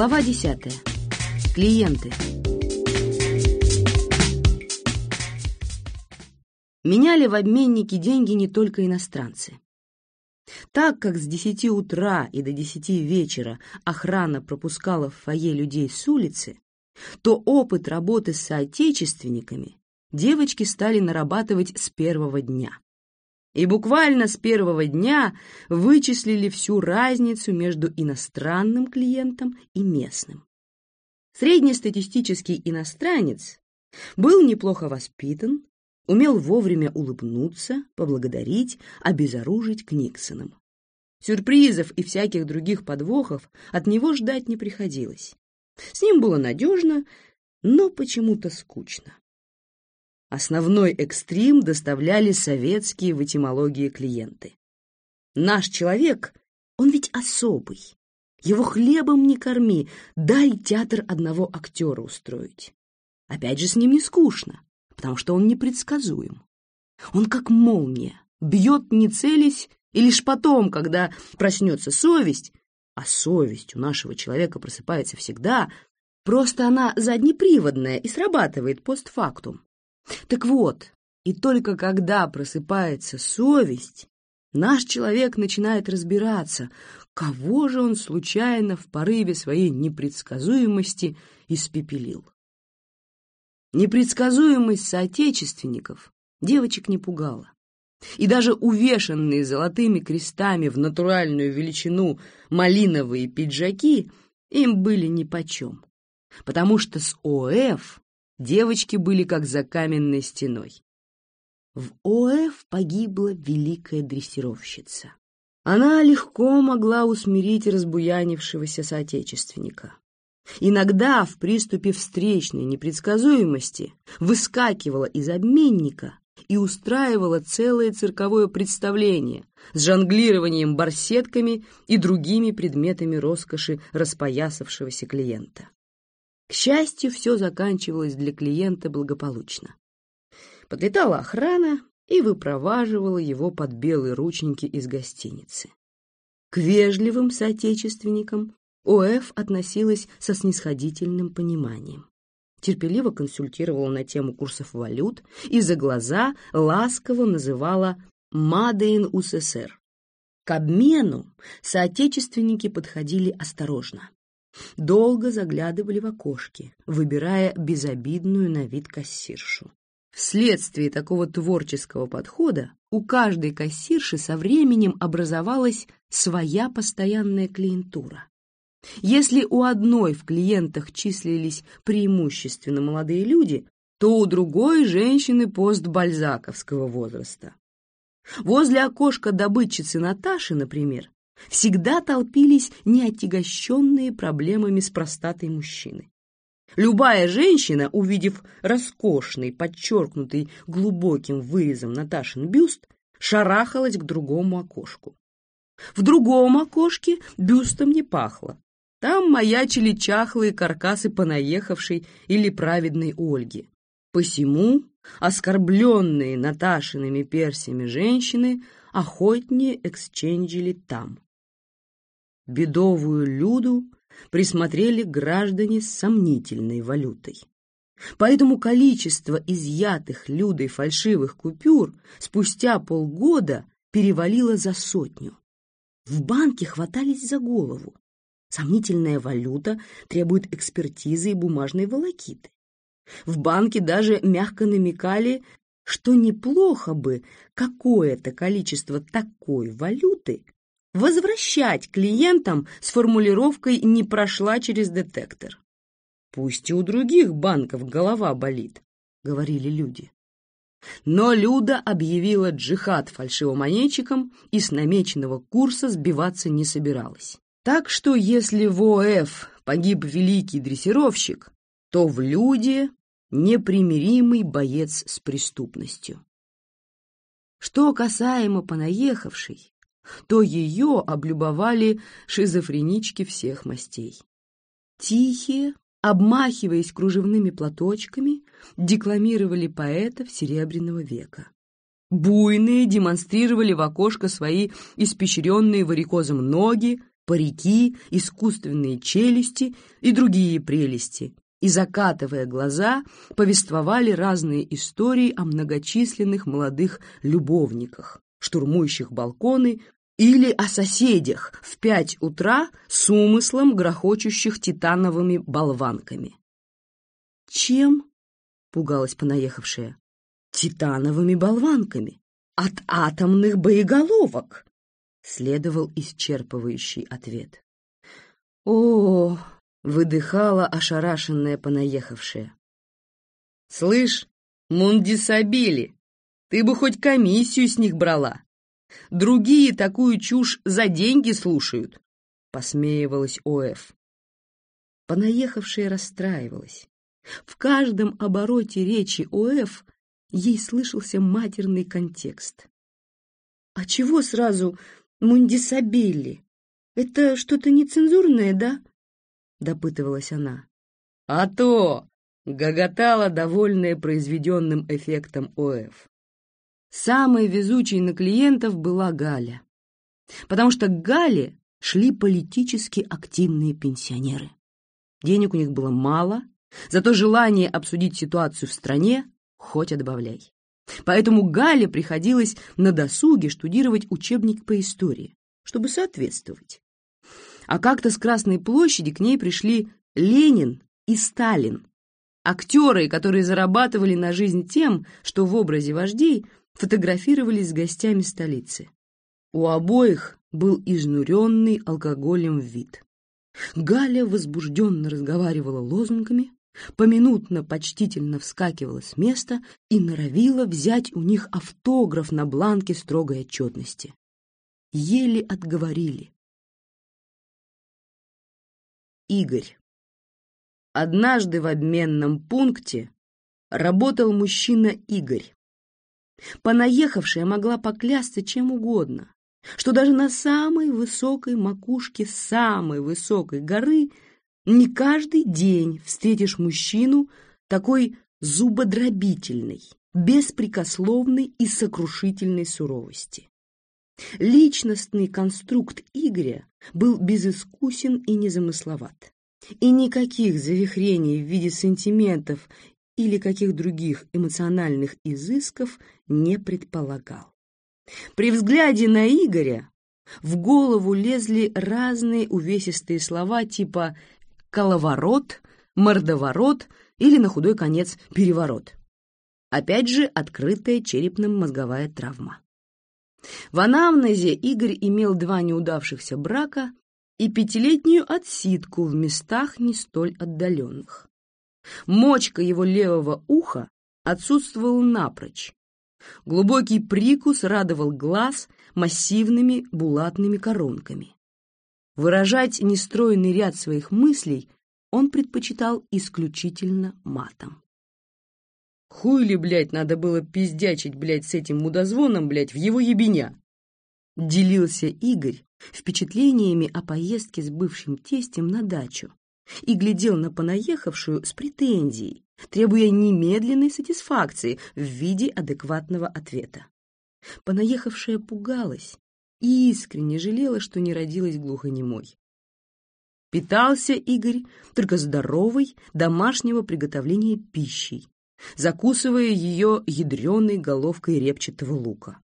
Глава 10. Клиенты. Меняли в обменнике деньги не только иностранцы. Так как с 10 утра и до 10 вечера охрана пропускала в фойе людей с улицы, то опыт работы с соотечественниками девочки стали нарабатывать с первого дня. И буквально с первого дня вычислили всю разницу между иностранным клиентом и местным. Среднестатистический иностранец был неплохо воспитан, умел вовремя улыбнуться, поблагодарить, обезоружить Книксоном. Сюрпризов и всяких других подвохов от него ждать не приходилось. С ним было надежно, но почему-то скучно. Основной экстрим доставляли советские в этимологии клиенты. Наш человек, он ведь особый. Его хлебом не корми, дай театр одного актера устроить. Опять же, с ним не скучно, потому что он непредсказуем. Он как молния, бьет не целясь, и лишь потом, когда проснется совесть, а совесть у нашего человека просыпается всегда, просто она заднеприводная и срабатывает постфактум. Так вот, и только когда просыпается совесть, наш человек начинает разбираться, кого же он случайно в порыве своей непредсказуемости испепелил. Непредсказуемость соотечественников девочек не пугала. И даже увешанные золотыми крестами в натуральную величину малиновые пиджаки им были нипочем, потому что с ОФ Девочки были как за каменной стеной. В ОФ погибла великая дрессировщица. Она легко могла усмирить разбуянившегося соотечественника. Иногда в приступе встречной непредсказуемости выскакивала из обменника и устраивала целое цирковое представление с жонглированием барсетками и другими предметами роскоши распоясавшегося клиента. К счастью, все заканчивалось для клиента благополучно. Подлетала охрана и выпроваживала его под белые рученьки из гостиницы. К вежливым соотечественникам ОФ относилась со снисходительным пониманием. Терпеливо консультировала на тему курсов валют и за глаза ласково называла «Мадейн УССР». К обмену соотечественники подходили осторожно. Долго заглядывали в окошки, выбирая безобидную на вид кассиршу. Вследствие такого творческого подхода у каждой кассирши со временем образовалась своя постоянная клиентура. Если у одной в клиентах числились преимущественно молодые люди, то у другой женщины постбальзаковского возраста. Возле окошка добытчицы Наташи, например, всегда толпились неотягощенные проблемами с простатой мужчины. Любая женщина, увидев роскошный, подчеркнутый глубоким вырезом Наташин бюст, шарахалась к другому окошку. В другом окошке бюстом не пахло. Там маячили чахлые каркасы понаехавшей или праведной Ольги. Посему оскорбленные Наташиными персиями женщины охотнее эксченджили там. Бедовую Люду присмотрели граждане с сомнительной валютой. Поэтому количество изъятых Людой фальшивых купюр спустя полгода перевалило за сотню. В банке хватались за голову. Сомнительная валюта требует экспертизы и бумажной волокиты. В банке даже мягко намекали, что неплохо бы какое-то количество такой валюты возвращать клиентам с формулировкой «не прошла через детектор». «Пусть и у других банков голова болит», — говорили люди. Но Люда объявила джихад фальшивомонетчикам и с намеченного курса сбиваться не собиралась. Так что если в ОФ погиб великий дрессировщик, то в Люде непримиримый боец с преступностью. Что касаемо понаехавшей, то ее облюбовали шизофренички всех мастей. Тихие, обмахиваясь кружевными платочками, декламировали поэтов Серебряного века. Буйные демонстрировали в окошко свои испещренные варикозом ноги, парики, искусственные челюсти и другие прелести, и, закатывая глаза, повествовали разные истории о многочисленных молодых любовниках, штурмующих балконы или о соседях в пять утра с умыслом грохочущих титановыми болванками. «Чем?» — пугалась понаехавшая. «Титановыми болванками! От атомных боеголовок!» — следовал исчерпывающий ответ. «О!» — выдыхала ошарашенная понаехавшая. «Слышь, Мундисабили, ты бы хоть комиссию с них брала!» Другие такую чушь за деньги слушают, — посмеивалась О.Ф. Понаехавшая расстраивалась. В каждом обороте речи О.Ф. ей слышался матерный контекст. «А чего сразу Мундисабилли? Это что-то нецензурное, да?» — допытывалась она. «А то!» — гоготала, довольная произведенным эффектом О.Ф. Самой везучей на клиентов была Галя, потому что к Гале шли политически активные пенсионеры. Денег у них было мало, зато желание обсудить ситуацию в стране хоть отбавляй. Поэтому Гале приходилось на досуге штудировать учебник по истории, чтобы соответствовать. А как-то с Красной площади к ней пришли Ленин и Сталин, актеры, которые зарабатывали на жизнь тем, что в образе вождей фотографировались с гостями столицы. У обоих был изнуренный алкоголем вид. Галя возбужденно разговаривала лозунгами, поминутно почтительно вскакивала с места и норовила взять у них автограф на бланке строгой отчетности. Еле отговорили. Игорь. Однажды в обменном пункте работал мужчина Игорь, Понаехавшая могла поклясться чем угодно, что даже на самой высокой макушке самой высокой горы не каждый день встретишь мужчину такой зубодробительной, беспрекословной и сокрушительной суровости. Личностный конструкт Игоря был безыскусен и незамысловат. И никаких завихрений в виде сантиментов или каких других эмоциональных изысков не предполагал. При взгляде на Игоря в голову лезли разные увесистые слова типа «коловорот», «мордоворот» или, на худой конец, «переворот». Опять же, открытая черепно-мозговая травма. В анамнезе Игорь имел два неудавшихся брака и пятилетнюю отсидку в местах не столь отдаленных. Мочка его левого уха отсутствовала напрочь. Глубокий прикус радовал глаз массивными булатными коронками. Выражать нестроенный ряд своих мыслей он предпочитал исключительно матом. Хуй ли, блядь, надо было пиздячить, блядь, с этим мудозвоном, блядь, в его ебеня? Делился Игорь впечатлениями о поездке с бывшим тестем на дачу, и глядел на понаехавшую с претензией, требуя немедленной сатисфакции в виде адекватного ответа. Понаехавшая пугалась и искренне жалела, что не родилась глухонемой. Питался Игорь только здоровой домашнего приготовления пищей, закусывая ее ядреной головкой репчатого лука.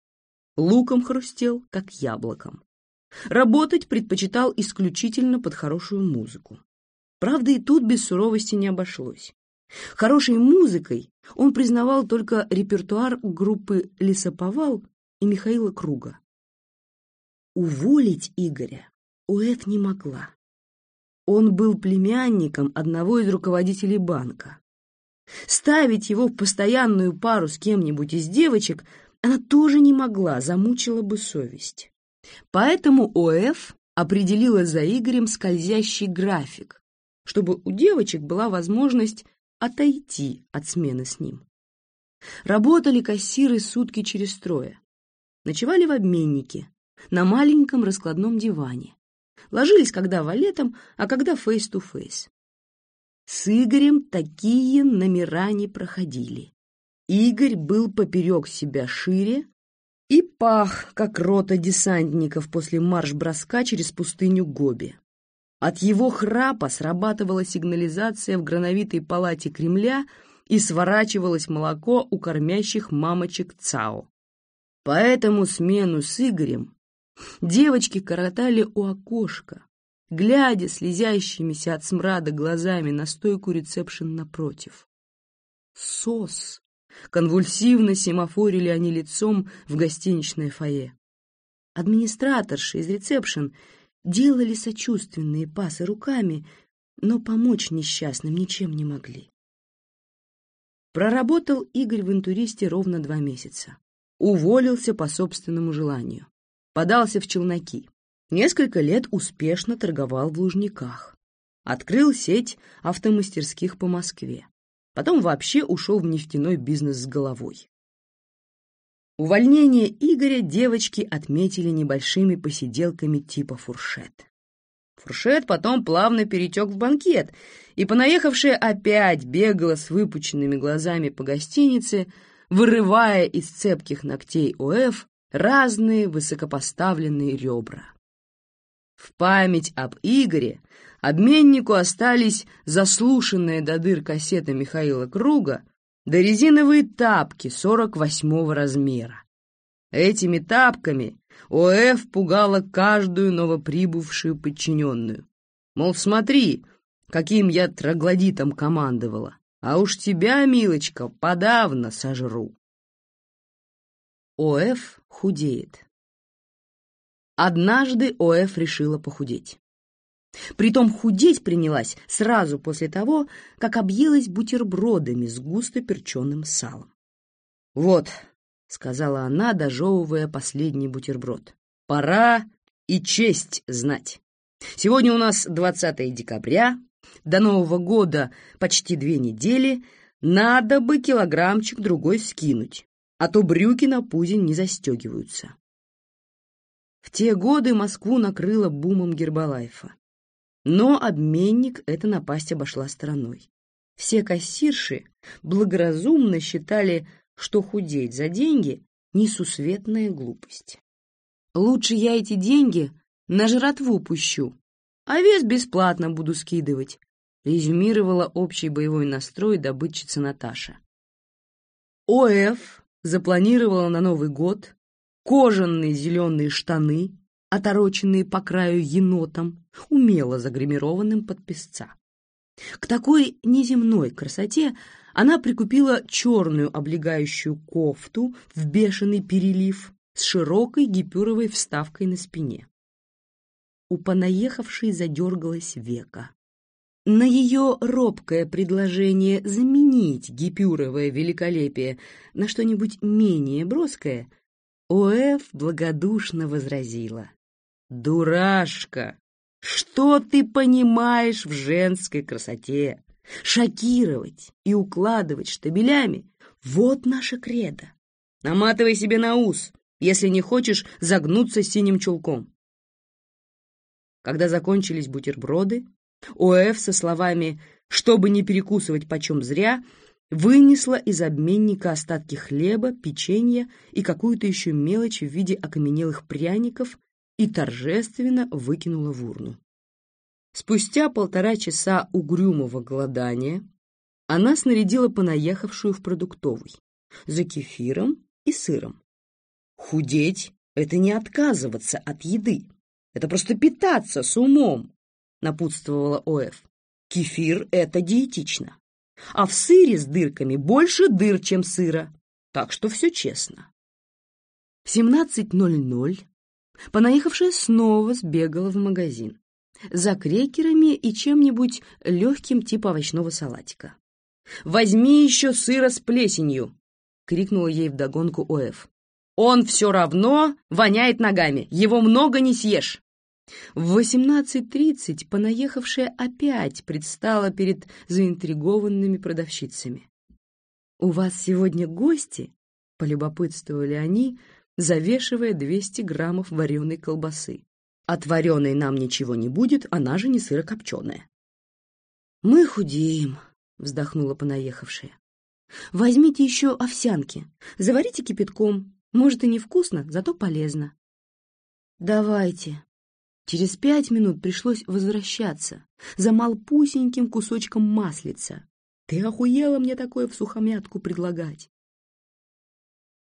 Луком хрустел, как яблоком. Работать предпочитал исключительно под хорошую музыку. Правда, и тут без суровости не обошлось. Хорошей музыкой он признавал только репертуар группы «Лесоповал» и Михаила Круга. Уволить Игоря Уэт не могла. Он был племянником одного из руководителей банка. Ставить его в постоянную пару с кем-нибудь из девочек она тоже не могла, замучила бы совесть. Поэтому ОФ определила за Игорем скользящий график, чтобы у девочек была возможность отойти от смены с ним. Работали кассиры сутки через трое. Ночевали в обменнике, на маленьком раскладном диване. Ложились когда валетом, а когда face-to-face. С Игорем такие номера не проходили. Игорь был поперек себя шире и пах, как рота десантников после марш-броска через пустыню Гоби. От его храпа срабатывала сигнализация в грановитой палате Кремля и сворачивалось молоко у кормящих мамочек ЦАО. Поэтому смену с Игорем девочки коротали у окошка, глядя слезящимися от смрада глазами на стойку ресепшн напротив. СОС! Конвульсивно семафорили они лицом в гостиничное фойе. Администраторши из ресепшн делали сочувственные пасы руками, но помочь несчастным ничем не могли. Проработал Игорь в интуристе ровно два месяца. Уволился по собственному желанию. Подался в челноки. Несколько лет успешно торговал в Лужниках. Открыл сеть автомастерских по Москве. Потом вообще ушел в нефтяной бизнес с головой. Увольнение Игоря девочки отметили небольшими посиделками типа фуршет. Фуршет потом плавно перетек в банкет, и понаехавшая опять бегала с выпученными глазами по гостинице, вырывая из цепких ногтей ОФ разные высокопоставленные ребра. В память об Игоре обменнику остались заслушанные до дыр кассеты Михаила Круга да резиновые тапки 48-го размера. Этими тапками ОФ пугала каждую новоприбывшую подчиненную. Мол, смотри, каким я троглодитом командовала, а уж тебя, милочка, подавно сожру. ОФ худеет. Однажды ОФ решила похудеть. Притом худеть принялась сразу после того, как объелась бутербродами с густо перченым салом. «Вот», — сказала она, дожевывая последний бутерброд, — «пора и честь знать. Сегодня у нас 20 декабря, до Нового года почти две недели, надо бы килограммчик другой скинуть, а то брюки на пузе не застегиваются. В те годы Москву накрыло бумом Гербалайфа. Но обменник эта напасть обошла стороной. Все кассирши благоразумно считали, что худеть за деньги — несусветная глупость. Лучше я эти деньги на жратву пущу, а вес бесплатно буду скидывать, резюмировала общий боевой настрой добытчица Наташа. ОФ запланировала на Новый год кожаные зеленые штаны, отороченные по краю енотом, умело загримированным под песца. К такой неземной красоте она прикупила черную облегающую кофту в бешеный перелив с широкой гипюровой вставкой на спине. У понаехавшей задергалось века. На ее робкое предложение заменить гипюровое великолепие на что-нибудь менее броское — ОФ благодушно возразила. «Дурашка! Что ты понимаешь в женской красоте? Шокировать и укладывать штабелями — вот наша кредо. Наматывай себе на ус, если не хочешь загнуться синим чулком». Когда закончились бутерброды, ОФ со словами «чтобы не перекусывать почем зря» вынесла из обменника остатки хлеба, печенья и какую-то еще мелочь в виде окаменелых пряников и торжественно выкинула в урну. Спустя полтора часа угрюмого голодания она снарядила понаехавшую в продуктовый за кефиром и сыром. Худеть — это не отказываться от еды, это просто питаться с умом, напутствовала ОФ. Кефир — это диетично а в сыре с дырками больше дыр, чем сыра, так что все честно. В 17.00 понаехавшая снова сбегала в магазин за крекерами и чем-нибудь легким типа овощного салатика. «Возьми еще сыра с плесенью!» — крикнула ей вдогонку ОФ. «Он все равно воняет ногами, его много не съешь!» В 18.30 понаехавшая опять предстала перед заинтригованными продавщицами. «У вас сегодня гости?» — полюбопытствовали они, завешивая 200 граммов вареной колбасы. «От вареной нам ничего не будет, она же не сырокопченая». «Мы худеем», — вздохнула понаехавшая. «Возьмите еще овсянки, заварите кипятком, Может, и невкусно, зато полезно. Давайте. Через пять минут пришлось возвращаться за малпусеньким кусочком маслица. Ты охуела мне такое в сухомятку предлагать?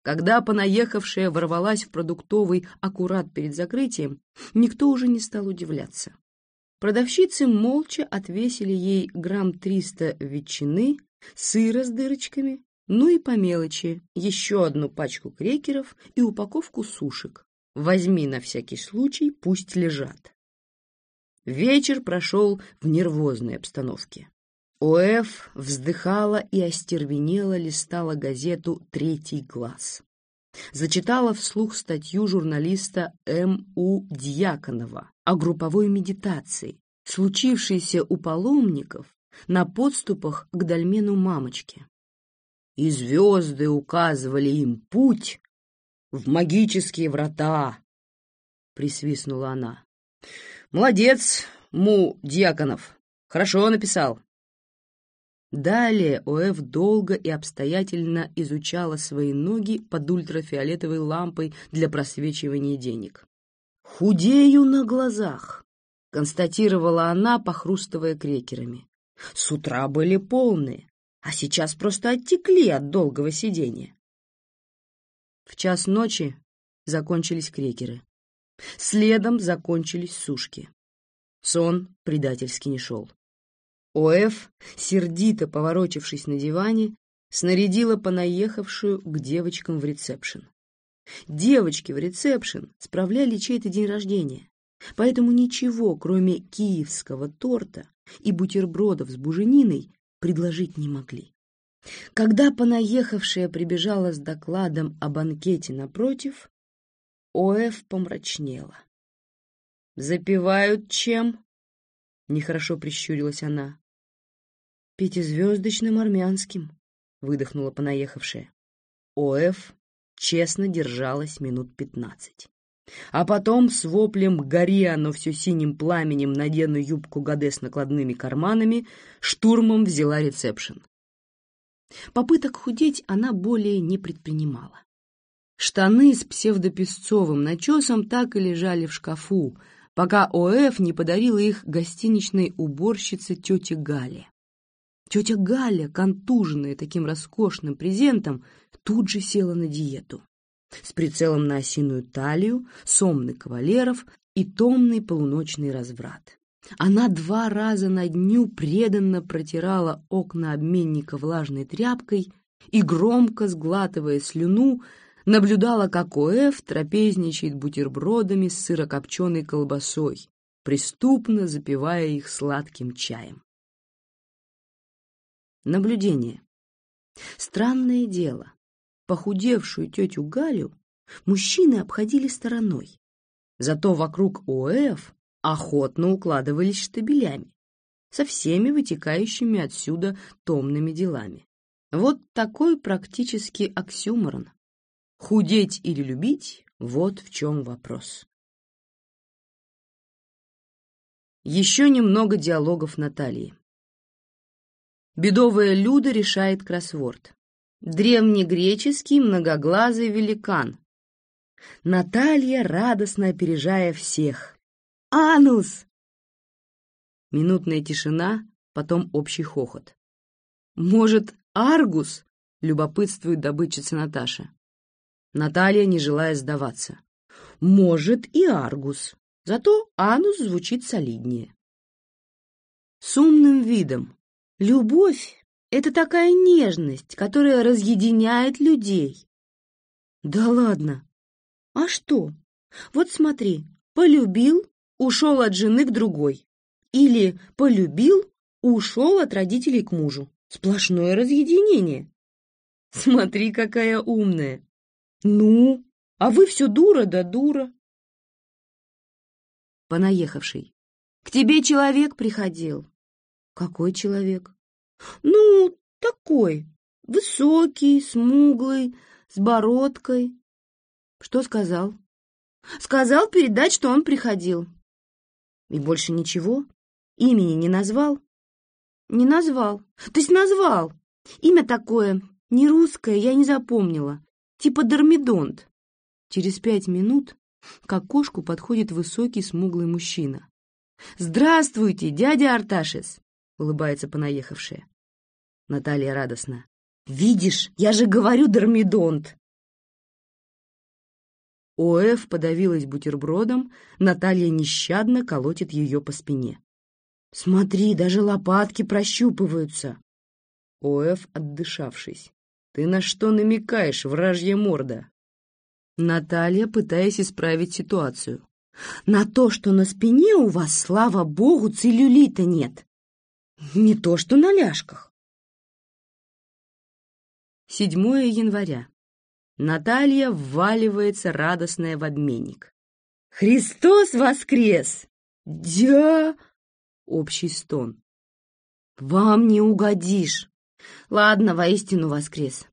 Когда понаехавшая ворвалась в продуктовый аккурат перед закрытием, никто уже не стал удивляться. Продавщицы молча отвесили ей грамм триста ветчины, сыра с дырочками, ну и по мелочи еще одну пачку крекеров и упаковку сушек. Возьми на всякий случай, пусть лежат. Вечер прошел в нервозной обстановке. ОФ вздыхала и остервенела листала газету «Третий глаз». Зачитала вслух статью журналиста М.У. Дьяконова о групповой медитации, случившейся у паломников на подступах к дольмену мамочки. И звезды указывали им путь в магические врата, — присвистнула она. Молодец, Му Дьяконов, хорошо написал. Далее ОФ долго и обстоятельно изучала свои ноги под ультрафиолетовой лампой для просвечивания денег. «Худею на глазах», — констатировала она, похрустывая крекерами. «С утра были полные, а сейчас просто оттекли от долгого сидения». В час ночи закончились крекеры. Следом закончились сушки. Сон предательски не шел. ОФ, сердито поворочившись на диване, снарядила понаехавшую к девочкам в ресепшн. Девочки в ресепшн справляли чей-то день рождения, поэтому ничего, кроме киевского торта и бутербродов с бужениной, предложить не могли. Когда понаехавшая прибежала с докладом о банкете напротив, ОФ помрачнела. «Запивают чем?» — нехорошо прищурилась она. «Пятизвездочным армянским», — выдохнула понаехавшая. ОФ честно держалась минут пятнадцать. А потом с воплем «Гори оно все синим пламенем, надену юбку Гаде с накладными карманами» штурмом взяла ресепшн. Попыток худеть она более не предпринимала. Штаны с псевдопесцовым начесом так и лежали в шкафу, пока ОФ не подарила их гостиничной уборщице тете Гале. Тетя Галя, контуженная таким роскошным презентом, тут же села на диету. С прицелом на осиную талию, сомны кавалеров и томный полуночный разврат. Она два раза на дню преданно протирала окна обменника влажной тряпкой и, громко сглатывая слюну, наблюдала, как ОФ трапезничает бутербродами с сырокопченой колбасой, преступно запивая их сладким чаем. Наблюдение. Странное дело, похудевшую тетю Галю мужчины обходили стороной. Зато вокруг ОФ охотно укладывались штабелями, со всеми вытекающими отсюда томными делами. Вот такой практически оксюморон. Худеть или любить — вот в чем вопрос. Еще немного диалогов Натальи. Бедовая Люда решает кроссворд. Древнегреческий многоглазый великан. Наталья, радостно опережая всех. «Анус!» Минутная тишина, потом общий хохот. «Может, Аргус?» — любопытствует добытчица Наташа. Наталья, не желая сдаваться. «Может, и Аргус, зато Анус звучит солиднее». С умным видом, Любовь — это такая нежность, которая разъединяет людей. Да ладно. А что? Вот смотри, полюбил, ушел от жены к другой. Или полюбил, ушел от родителей к мужу. Сплошное разъединение. Смотри, какая умная. Ну, а вы все дура да дура. Понаехавший. К тебе человек приходил. Какой человек? Ну, такой, высокий, смуглый, с бородкой. Что сказал? Сказал передать, что он приходил. И больше ничего? Имени не назвал? Не назвал. То есть назвал. Имя такое, не русское, я не запомнила. Типа Дормидонт. Через пять минут к окошку подходит высокий смуглый мужчина. «Здравствуйте, дядя Арташес!» — улыбается понаехавшая. Наталья радостно. «Видишь, я же говорю, Дормидонт!» Оэф подавилась бутербродом, Наталья нещадно колотит ее по спине. «Смотри, даже лопатки прощупываются!» Оэф, отдышавшись. «Ты на что намекаешь, вражья морда?» Наталья, пытаясь исправить ситуацию. «На то, что на спине у вас, слава богу, целлюлита нет. Не то, что на ляжках». 7 января. Наталья вваливается радостная в обменник. «Христос воскрес!» «Дя...» — общий стон. «Вам не угодишь!» «Ладно, воистину воскрес.